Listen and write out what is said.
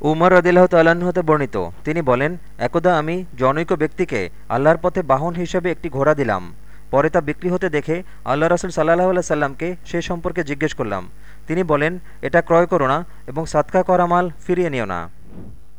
উমর রদিল্লাহ হতে বর্ণিত। তিনি বলেন, একদা আমি জনৈক ব্যক্তিকে আল্লাহর পথে বাহন হিসেবে একটি ঘোড়া দিলাম। পরে তা বিক্রি হতে দেখে আল্লাহ রসুল সাল্লাহ আল্লাহ সাল্লামকে সে সম্পর্কে জিজ্ঞেস করলাম। তিনি বলেন, এটা ক্রয় করো না এবং সাতকা করা মাল ফিরিয়ে নিও না।